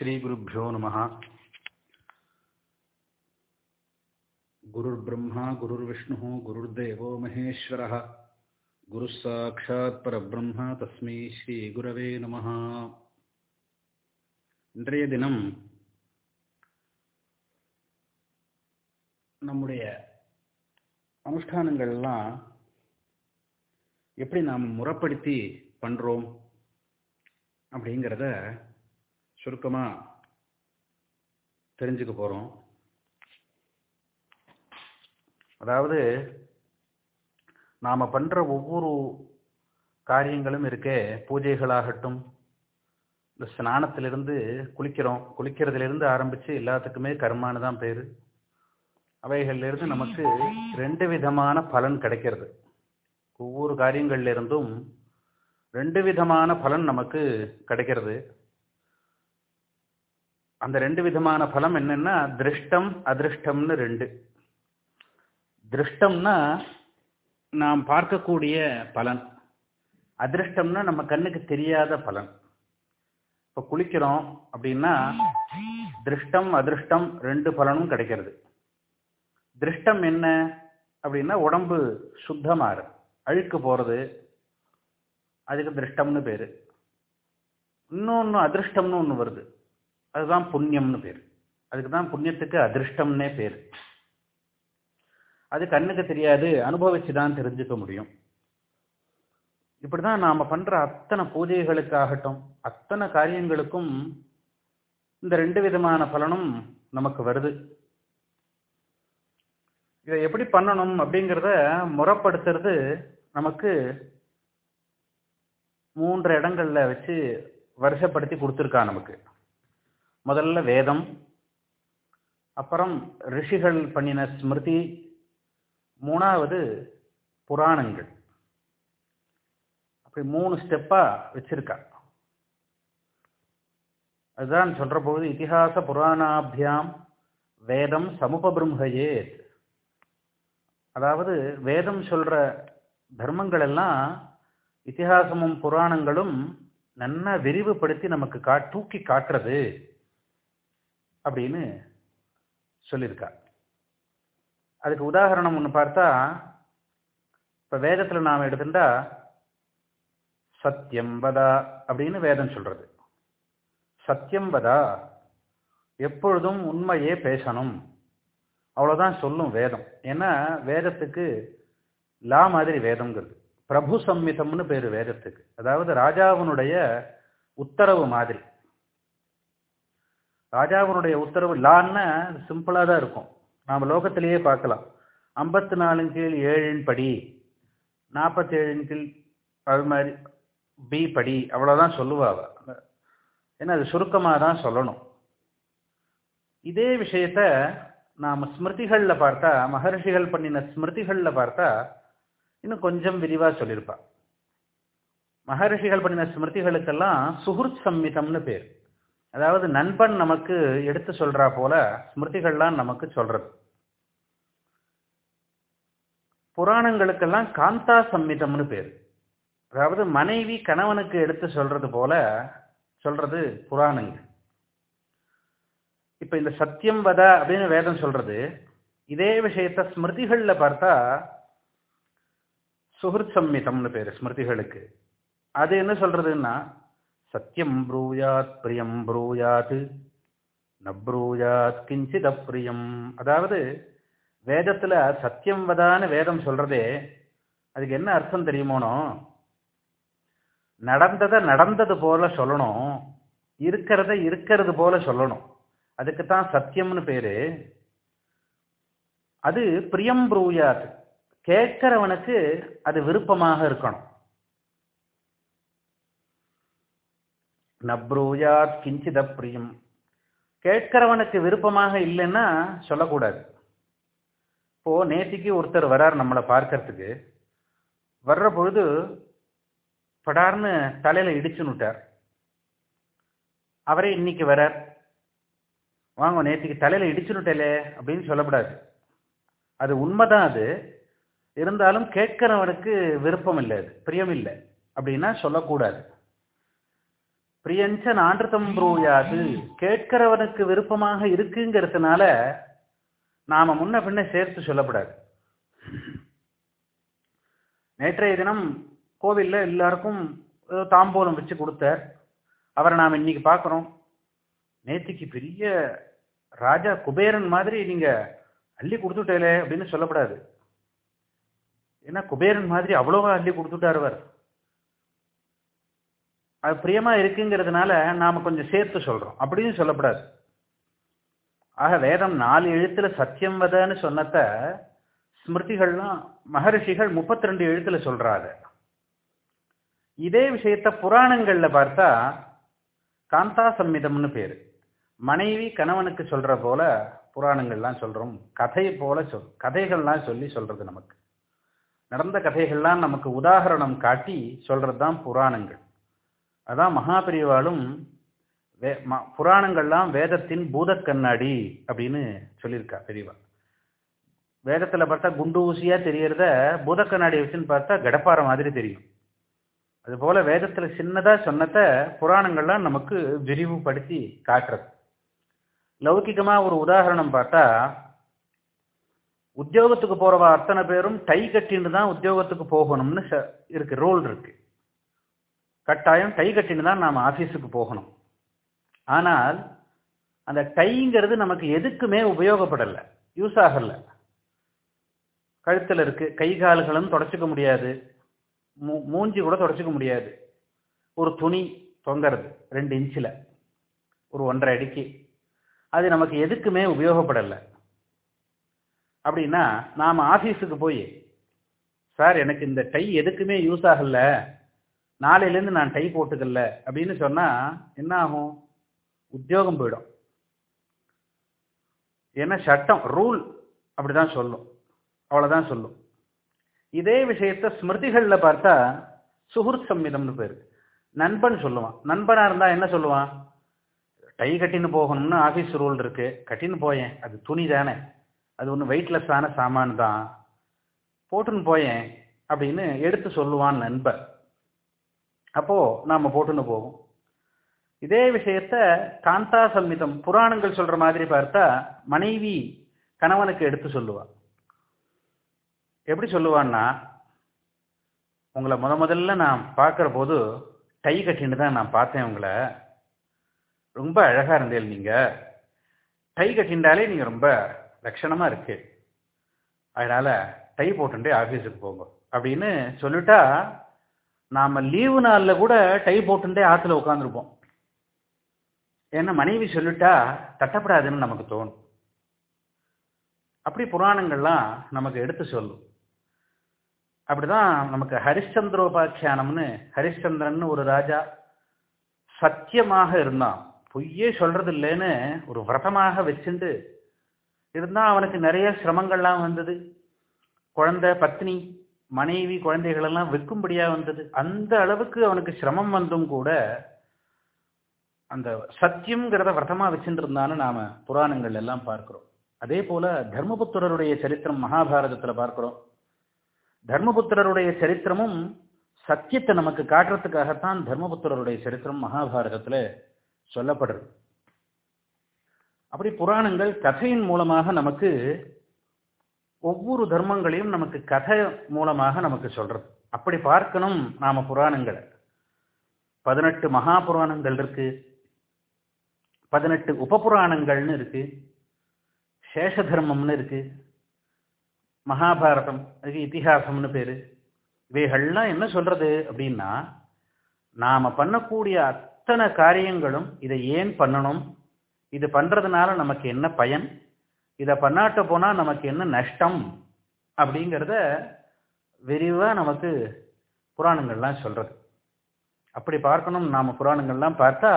ஸ்ரீகுருப்போ நம. குருர் பிரம்மா குருர் விஷ்ணு குருர் தேவோ மகேஸ்வர குரு சாட்சாத் பரபிரம்மா தஸ்மை ஸ்ரீ குரவே நம. இன்றைய தினம் நம்முடைய அனுஷ்டானங்கள்லாம் எப்படி நாம் முறைப்படுத்தி பண்ணுறோம் அப்படிங்கிறத சுருக்கமாக தெரிஞ்சுக்க போகிறோம் அதாவது நாம் பண்ணுற ஒவ்வொரு காரியங்களும் இருக்கே பூஜைகளாகட்டும் இந்த ஸ்நானத்திலிருந்து குளிக்கிறோம். குளிக்கிறதுலேருந்து ஆரம்பித்து எல்லாத்துக்குமே கர்மானு தான் பேர். அவைகளிலிருந்து நமக்கு ரெண்டு விதமான பலன் கிடைக்கிறது. ஒவ்வொரு காரியங்கள்லேருந்தும் ரெண்டு விதமான பலன் நமக்கு கிடைக்கிறது. அந்த ரெண்டு விதமான பலம் என்னன்னா திருஷ்டம் அதிருஷ்டம்னு ரெண்டு. திருஷ்டம்னா நாம் பார்க்கக்கூடிய பலன். அதிருஷ்டம்னா நம்ம கண்ணுக்கு தெரியாத பலன். இப்போ குளிக்கிறோம் அப்படின்னா திருஷ்டம் அதிருஷ்டம் ரெண்டு பலனும் கிடைக்கிறது. திருஷ்டம் என்ன அப்படின்னா உடம்பு சுத்தமாறு அழுக்கு போகிறது அதுக்கு திருஷ்டம்னு பேர். இன்னொன்று அதிருஷ்டம்னு ஒன்று வருது. அதுதான் புண்ணியம்னு பேர். அதுக்கு தான் புண்ணியத்துக்கு அதிர்ஷ்டம்னே பேர். அது கண்ணுக்கு தெரியாது அனுபவிச்சு தான் தெரிஞ்சுக்க முடியும். இப்படி தான் நாம் பண்ணுற அத்தனை பூஜைகளுக்காகட்டும் அத்தனை காரியங்களுக்கும் இந்த ரெண்டு விதமான பலனும் நமக்கு வருது. இதை எப்படி பண்ணணும் அப்படிங்கிறத முறைப்படுத்துறது நமக்கு மூன்று இடங்கள்ல வச்சு வருஷப்படுத்தி கொடுத்துருக்கா நமக்கு. முதல்ல வேதம் அப்புறம் ரிஷிகள் பண்ணின ஸ்மிருதி மூணாவது புராணங்கள். அப்படி மூணு ஸ்டெப்பாக வச்சிருக்கா அதுதான் சொல்கிற போது இத்திஹாச புராணாபியாம் வேதம் சமுபபிரம்ஹயேத் அதாவது வேதம் சொல்கிற தர்மங்கள் எல்லாம் இத்திஹாசமும் புராணங்களும் நன்னா விரிவுபடுத்தி நமக்கு கா தூக்கி காட்டுறது. அப்படின்னு சொல்லியிருக்கா. அதுக்கு உதாரணம் ஒன்று பார்த்தா இப்போ வேதத்தில் நாம் எடுத்துட்டா சத்தியம் வதா அப்படின்னு வேதம் சொல்கிறது சத்தியம் வதா எப்பொழுதும் உண்மையே பேசணும். அவ்வளோதான் சொல்லும் வேதம். ஏன்னா வேதத்துக்கு லா மாதிரி வேதம்ங்கிறது. பிரபு சம்மிதம்னு பேர் வேதத்துக்கு. அதாவது ராஜாவினுடைய உத்தரவு மாதிரி. ராஜாவினுடைய உத்தரவு லான்னா சிம்பிளாக தான் இருக்கும். நாம் லோகத்திலேயே பார்க்கலாம். ஐம்பத்தி நாலின் கீழ் ஏழின் படி நாற்பத்தேழின் கீழ் அது மாதிரி பி படி அவ்வளோதான் சொல்லுவாள் ஏன்னா அது சுருக்கமாக தான் சொல்லணும். இதே விஷயத்த நாம் ஸ்மிருதிகளில் பார்த்தா மகர்ஷிகள் பண்ணின ஸ்மிருதிகளில் பார்த்தா இன்னும் கொஞ்சம் விரிவாக சொல்லியிருப்பா. மகர்ஷிகள் பண்ணின ஸ்மிருதிகளுக்கெல்லாம் சுகுர் சம்மிதம்னு பேர். அதாவது நண்பன் நமக்கு எடுத்து சொல்றா போல ஸ்மிருதிகள்லாம் நமக்கு சொல்றது. புராணங்களுக்கெல்லாம் காந்தா சம்மிதம்னு பேர். அதாவது மனைவி கணவனுக்கு எடுத்து சொல்றது போல சொல்றது புராணங்கள். இப்ப இந்த சத்தியம் வத அப்படின்னு வேதம் சொல்றது. இதே விஷயத்த ஸ்மிருதிகள்ல பார்த்தா சுகிருத் சம்மிதம்னு பேர் ஸ்மிருதிகளுக்கு. அது என்ன சொல்றதுன்னா சத்தியம் ப்ரூயாத் பிரியம் ப்ரூயாத். நப்ரூயாத் கிஞ்சித் அப்பிரியம் அதாவது வேதத்தில் சத்தியம் வதான்னு வேதம் சொல்கிறதே அதுக்கு என்ன அர்த்தம் தெரியுமோனோ நடந்ததை நடந்தது போல சொல்லணும் இருக்கிறத இருக்கிறது போல சொல்லணும். அதுக்கு தான் சத்தியம்னு பேர். அது பிரியம் ப்ரூயாத். கேட்கிறவனுக்கு அது விருப்பமாக இருக்கணும். நப்ரூயாத் கிஞ்சித பிரியம் கேட்கிறவனுக்கு விருப்பமாக இல்லைன்னா சொல்லக்கூடாது. இப்போ நேத்திக்கு ஒருத்தர் வரார் நம்மளை பார்க்கறதுக்கு. வர்ற பொழுது படார்னு தலையில இடிச்சுன்னுட்டார். அவரே இன்னைக்கு வரார். வாங்க நேத்திக்கு தலையில இடிச்சுனுட்டலே அப்படின்னு சொல்லக்கூடாது அது உண்மைதான் அது. இருந்தாலும் கேட்கிறவனுக்கு விருப்பம் இல்லை அது பிரியம் இல்லை அப்படின்னா சொல்லக்கூடாது. பிரியஞ்ச நான்றதம் ப்ரூயாது. கேட்கிறவனுக்கு விருப்பமாக இருக்குங்கிறதுனால நாம முன்ன பின்ன சேர்த்து சொல்லப்படாது. நேற்றைய தினம் கோவில்ல எல்லாருக்கும் ஏதோ தாம்பூலம் வச்சு கொடுத்தார். அவரை நாம் இன்னைக்கு பார்க்குறோம். நேத்திக்கு பெரிய ராஜா குபேரன் மாதிரி நீங்க அள்ளி கொடுத்துட்டேலே அப்படின்னு சொல்லப்படாது. ஏன்னா குபேரன் மாதிரி அவ்வளோவா அள்ளி கொடுத்துட்டார் அவர். அது பிரியமா இருக்குங்கிறதுனால நாம கொஞ்சம் சேர்த்து சொல்றோம். அப்படின்னு சொல்லப்படாது. ஆக வேதம் நாலு எழுத்துல சத்தியம் வதன்னு சொன்னத ஸ்மிருதிகள்லாம் மகரிஷிகள் முப்பத்தி ரெண்டு எழுத்துல சொல்றாங்க. இதே விஷயத்த புராணங்கள்ல பார்த்தா காந்தா சம்மிதம்னு பேரு. மனைவி கணவனுக்கு சொல்ற போல புராணங்கள்லாம் சொல்றோம். கதை போல சொல் கதைகள்லாம் சொல்லி சொல்றது நமக்கு. நடந்த கதைகள்லாம் நமக்கு உதாகரணம் காட்டி சொல்கிறது தான் புராணங்கள். அதான் மகாபிரிவாலும் வே ம- புராணங்கள்லாம் வேதத்தின் பூதக் கண்ணாடி அப்படின்னு சொல்லியிருக்கா பெரியவா. வேதத்தில் பார்த்தா குண்டு ஊசியாக தெரியறத பூதக்கண்ணாடி வச்சுன்னு பார்த்தா கடப்பாறை மாதிரி தெரியும். அதுபோல் வேதத்தில் சின்னதாக சொன்னதை புராணங்கள்லாம் நமக்கு விரிவுபடுத்தி காட்டுறது. லௌகிகமாக ஒரு உதாரணம் பார்த்தா உத்தியோகத்துக்கு போகிறவா அத்தனை பேரும் டை கட்டின்னு தான் உத்தியோகத்துக்கு போகணும்னு ச- இருக்கு ரோல் இருக்கு. கட்டாயம் டை கட்டின்னு தான் நாம் ஆஃபீஸுக்கு போகணும். ஆனால் அந்த டைங்கிறது நமக்கு எதுக்குமே உபயோகப்படலை. யூஸ் ஆகல. கழுத்தில் இருக்குது கை கால்களும் தொடச்சிக்க முடியாது. மூ- மூஞ்சி கூட தொடச்சிக்க முடியாது. ஒரு துணி தொங்கிறது ரெண்டு இன்ச்சில். ஒரு ஒன்றரை அடிக்கு. அது நமக்கு எதுக்குமே உபயோகப்படலை. அப்படின்னா நாம் ஆஃபீஸுக்கு போய் சார் எனக்கு இந்த டை எதுக்குமே யூஸ் ஆகல. நாளையிலேருந்து நான் டை போட்டுக்கல அப்படின்னு சொன்னால் என்ன ஆகும்? உத்தியோகம் போயிடும். ஏன்னா சட்டம் ரூல் அப்படிதான் சொல்லும். அவ்வளோதான் சொல்லும். இதே விஷயத்த ஸ்மிருதிகளில் பார்த்தா சுகுர் சம்மிதம்னு பேர். நண்பன் சொல்லுவான். நண்பனாக இருந்தால் என்ன சொல்லுவான்? டை கட்டின்னு போகணும்னு ஆஃபீஸ் ரூல் இருக்கு. கட்டின்னு போயேன். அது துணி தானே. அது ஒன்று வெயிட்லெஸ்ஸான சாமான் தான். போட்டுன்னு போயேன் அப்படின்னு எடுத்து சொல்லுவான் நண்பன். அப்போ நாம போட்டுன்னு போவோம். இதே விஷயத்த காந்தா சம்மிதம் புராணங்கள் சொல்ற மாதிரி பார்த்தா மனைவி கணவனுக்கு எடுத்து சொல்லுவா. எப்படி சொல்லுவான்னா உங்களை முத முதல்ல நான் பார்க்குற போது டை கட்டின்னு தான் நான் பார்த்தேன் உங்களை. ரொம்ப அழகாக இருந்தேன் நீங்கள் டை கட்டின்றாலே நீங்கள் ரொம்ப லட்சணமாக இருக்கு. அதனால் டை போட்டுட்டே ஆஃபீஸுக்கு போங்க. அப்படின்னு சொல்லிட்டா நாம் லீவு நாளில் கூட டை போட்டுட்டே ஆற்றுல உட்காந்துருப்போம் ஏன்னா மனைவி சொல்லிட்டா தட்டப்படாதுன்னு நமக்கு தோணும். அப்படி புராணங்கள்லாம் நமக்கு எடுத்து சொல்லும். அப்படிதான் நமக்கு ஹரிச்சந்திரோபாக்கியானம்னு ஹரிச்சந்திரன் ஒரு ராஜா சத்தியமாக இருந்தான். பொய்யே சொல்றது இல்லைன்னு ஒரு விரதமாக வச்சுண்டு இருந்தால் அவனுக்கு நிறைய சிரமங்கள்லாம் வந்தது. குழந்தை பத்னி மனைவி குழந்தைகள் எல்லாம் விற்கும்படியா வந்தது. அந்த அளவுக்கு அவனுக்கு சிரமம் வந்தும் கூட அந்த சத்தியம்ங்கிறத விரதமா வச்சுட்டு இருந்தான்னு நாம புராணங்கள் எல்லாம் பார்க்கிறோம். அதே போல தர்மபுத்திரருடைய சரித்திரம் மகாபாரதத்துல பார்க்கிறோம். தர்மபுத்திரருடைய சரித்திரமும் சத்தியத்தை நமக்கு காட்டுறதுக்காகத்தான் தர்மபுத்திரருடைய சரித்திரம் மகாபாரதத்துல சொல்லப்படுறது அப்படி புராணங்கள் கதையின் மூலமாக நமக்கு ஒவ்வொரு தர்மங்களையும் நமக்கு கதை மூலமாக நமக்கு சொல்றது. அப்படி பார்க்கணும் நாம புராணங்களை. பதினெட்டு மகா புராணங்கள் இருக்கு. பதினெட்டு உபபுராணங்கள்னு இருக்கு. சேஷ தர்மம்னு இருக்கு. மகாபாரதம் அதுக்கு இத்திஹாசம்னு பேரு. இவைகள்லாம் என்ன சொல்றது அப்படின்னா நாம பண்ணக்கூடிய அத்தனை காரியங்களும் இதை ஏன் பண்ணணும்? இது பண்றதுனால நமக்கு என்ன பயன்? இதை பண்ணாட்ட போனால் நமக்கு என்ன நஷ்டம் அப்படிங்கிறத விரிவாக நமக்கு புராணங்கள்லாம் சொல்கிறது அப்படி பார்க்கணும். நாம் புராணங்கள்லாம் பார்த்தா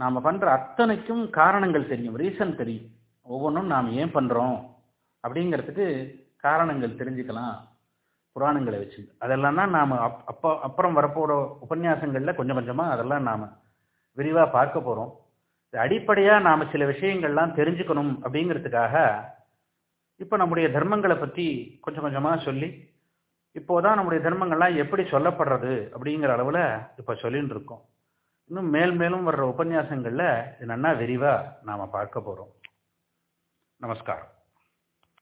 நாம் பண்ணுற அத்தனைக்கும் காரணங்கள் தெரியும். ரீசன் தெரியும். ஒவ்வொன்றும் நாம் ஏன் பண்ணுறோம் அப்படிங்கிறதுக்கு காரணங்கள் தெரிஞ்சுக்கலாம். புராணங்களை வச்சு. அதெல்லாம் தான் நாம் அப் அப்போ அப்புறம் வரப்போகிற உபன்யாசங்களில் கொஞ்சம் கொஞ்சமாக அதெல்லாம் நாம் விரிவாக பார்க்க போகிறோம் அடிப்படையாக நாம் சில விஷயங்கள்லாம் தெரிஞ்சுக்கணும் அப்படிங்கிறதுக்காக இப்போ நம்முடைய தர்மங்களை பற்றி கொஞ்சம் கொஞ்சமாக சொல்லி இப்போதான் நம்முடைய தர்மங்கள்லாம் எப்படி சொல்லப்படுறது அப்படிங்கிற அளவில் இப்போ சொல்லின்னு இருக்கோம். இன்னும் மேல் மேலும் வர்ற உபன்யாசங்களில் இது நன்னா விரிவாக நாம் பார்க்க போகிறோம் நமஸ்காரம்.